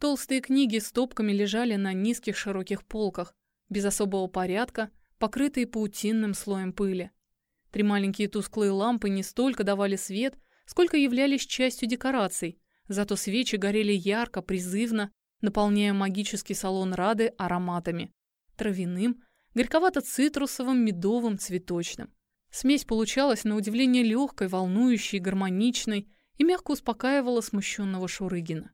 Толстые книги с топками лежали на низких широких полках, без особого порядка, покрытые паутинным слоем пыли. Три маленькие тусклые лампы не столько давали свет, сколько являлись частью декораций, зато свечи горели ярко, призывно, наполняя магический салон Рады ароматами – травяным, горьковато-цитрусовым, медовым, цветочным. Смесь получалась на удивление легкой, волнующей, гармоничной и мягко успокаивала смущенного Шурыгина.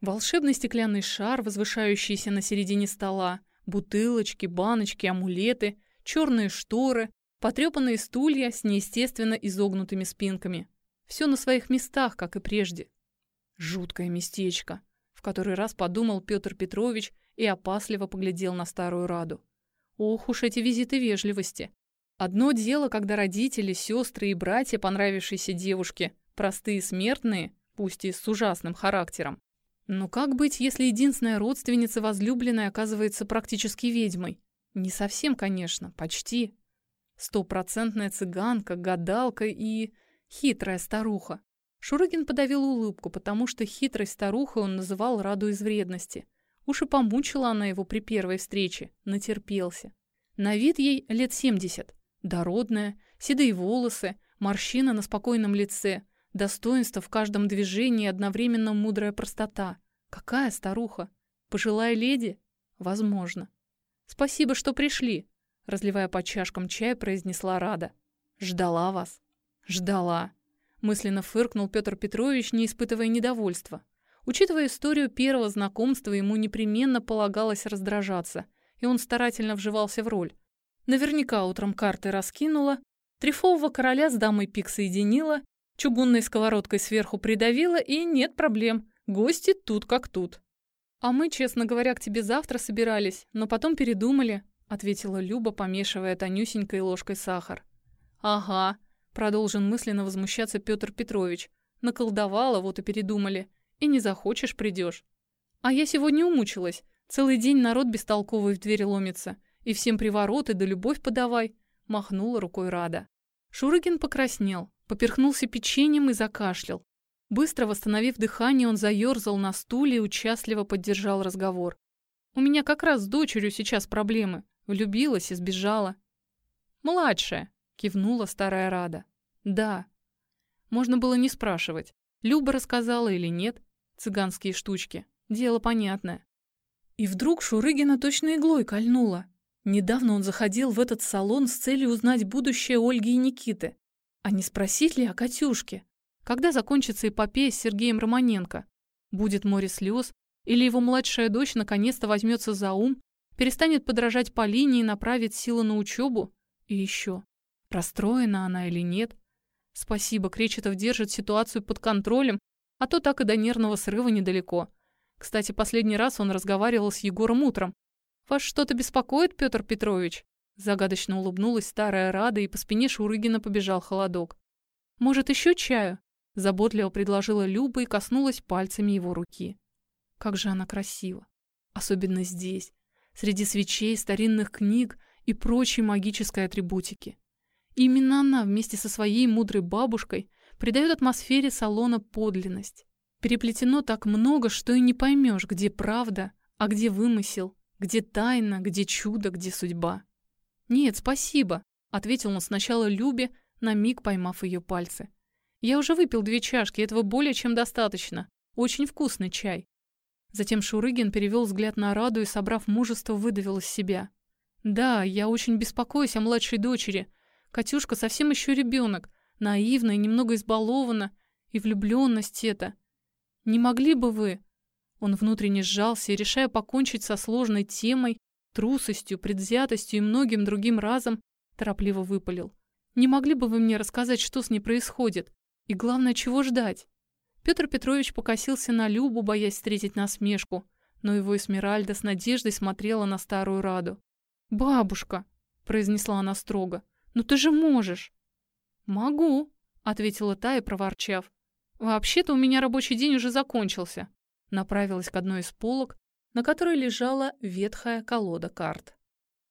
Волшебный стеклянный шар, возвышающийся на середине стола, бутылочки, баночки, амулеты, черные шторы, потрепанные стулья с неестественно изогнутыми спинками. Все на своих местах, как и прежде. Жуткое местечко, в который раз подумал Петр Петрович и опасливо поглядел на старую Раду. Ох уж эти визиты вежливости. Одно дело, когда родители, сестры и братья понравившейся девушки, простые смертные, пусть и с ужасным характером. Но как быть, если единственная родственница возлюбленной оказывается практически ведьмой? Не совсем, конечно, почти. Стопроцентная цыганка, гадалка и... хитрая старуха. Шурыгин подавил улыбку, потому что хитрой старухой он называл Раду из вредности. Уж и помучила она его при первой встрече, натерпелся. На вид ей лет семьдесят. Дородная, седые волосы, морщина на спокойном лице, достоинство в каждом движении одновременно мудрая простота. Какая старуха? Пожилая леди? Возможно. Спасибо, что пришли, разливая по чашкам чая, произнесла Рада. Ждала вас. Ждала. Мысленно фыркнул Петр Петрович, не испытывая недовольства. Учитывая историю первого знакомства, ему непременно полагалось раздражаться, и он старательно вживался в роль. Наверняка утром карты раскинула, трифового короля с дамой пик соединила, чугунной сковородкой сверху придавила, и нет проблем, гости тут как тут. «А мы, честно говоря, к тебе завтра собирались, но потом передумали», ответила Люба, помешивая тонюсенькой ложкой сахар. «Ага», продолжил мысленно возмущаться Петр Петрович. «Наколдовала, вот и передумали. И не захочешь, придешь. А я сегодня умучилась. Целый день народ бестолковый в двери ломится. И всем привороты да любовь подавай. Махнула рукой Рада. Шурыгин покраснел, поперхнулся печеньем и закашлял. Быстро восстановив дыхание, он заерзал на стуле и участливо поддержал разговор. «У меня как раз с дочерью сейчас проблемы. Влюбилась и сбежала». «Младшая», — кивнула старая Рада. «Да». Можно было не спрашивать, Люба рассказала или нет, цыганские штучки. Дело понятное. И вдруг Шурыгина точно иглой кольнула. Недавно он заходил в этот салон с целью узнать будущее Ольги и Никиты. А не спросить ли о Катюшке? Когда закончится эпопея с Сергеем Романенко? Будет море слез? Или его младшая дочь наконец-то возьмется за ум, перестанет подражать Полине и направит силы на учебу? И еще, расстроена она или нет? Спасибо, Кречетов держит ситуацию под контролем, а то так и до нервного срыва недалеко. Кстати, последний раз он разговаривал с Егором утром. «Вас что-то беспокоит, Петр Петрович?» Загадочно улыбнулась старая Рада, и по спине Шурыгина побежал холодок. «Может, еще чаю?» Заботливо предложила Люба и коснулась пальцами его руки. Как же она красива. Особенно здесь, среди свечей, старинных книг и прочей магической атрибутики. Именно она вместе со своей мудрой бабушкой придает атмосфере салона подлинность. Переплетено так много, что и не поймешь, где правда, а где вымысел, где тайна, где чудо, где судьба. «Нет, спасибо», — ответил он сначала Любе, на миг поймав ее пальцы. «Я уже выпил две чашки, этого более чем достаточно. Очень вкусный чай». Затем Шурыгин перевел взгляд на Раду и, собрав мужество, выдавил из себя. «Да, я очень беспокоюсь о младшей дочери. Катюшка совсем еще ребенок, наивна и немного избалована, и влюбленность это. Не могли бы вы...» Он внутренне сжался и, решая покончить со сложной темой, трусостью, предвзятостью и многим другим разом, торопливо выпалил. «Не могли бы вы мне рассказать, что с ней происходит? И главное, чего ждать?» Петр Петрович покосился на Любу, боясь встретить насмешку, но его Эсмеральда с надеждой смотрела на старую Раду. «Бабушка!» — произнесла она строго. «Ну ты же можешь!» «Могу!» — ответила та и проворчав. «Вообще-то у меня рабочий день уже закончился». Направилась к одной из полок, на которой лежала ветхая колода карт.